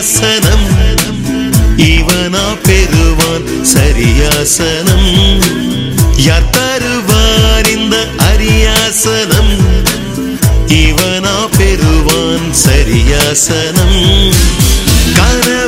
சரியாசனம் இவனா பெறுவான் சரியாசனம். யார் தருவார் இந்த அரியாசனம்? இவனா பெறுவான் சரியாசனம். கர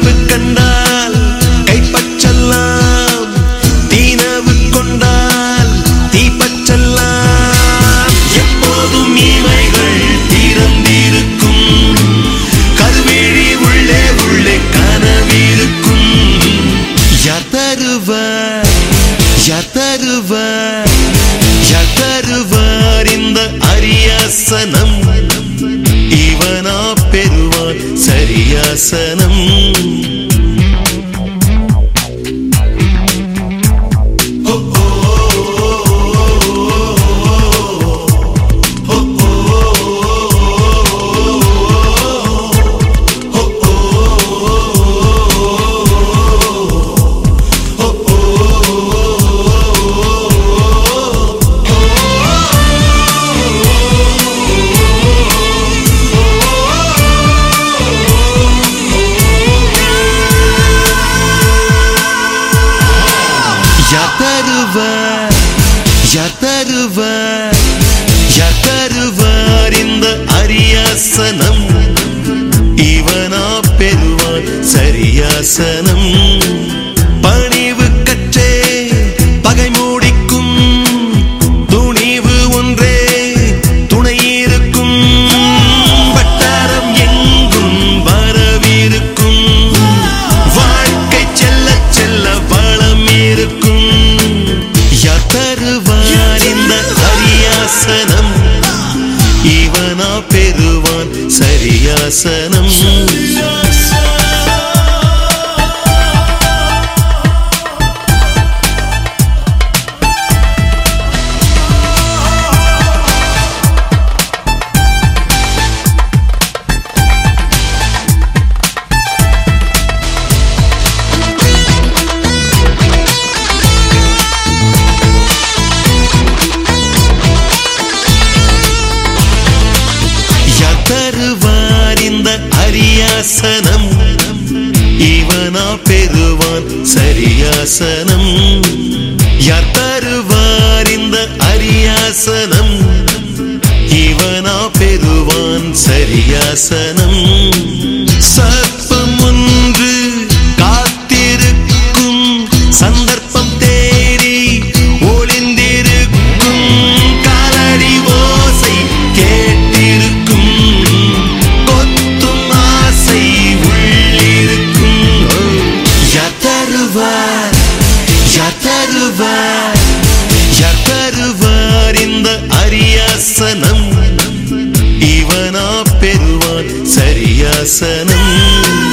சரியாசனம் யார் தருவார்? யார் இந்த அரியாசனம்? இவனா பெறுவான் சரியாசனம். சரியாசனம் இவனா பெறுவான் சரியாசனம். சரியாசனம் இவனா பெறுவான் சரியாசனம். யார் தருவார் இந்த அரியாசனம்? இவனா பெறுவான் சரியாசனம். தருவார். யார் தருவார் இந்த அரியாசனம்? இவனா பெறுவான் சரியாசனம்.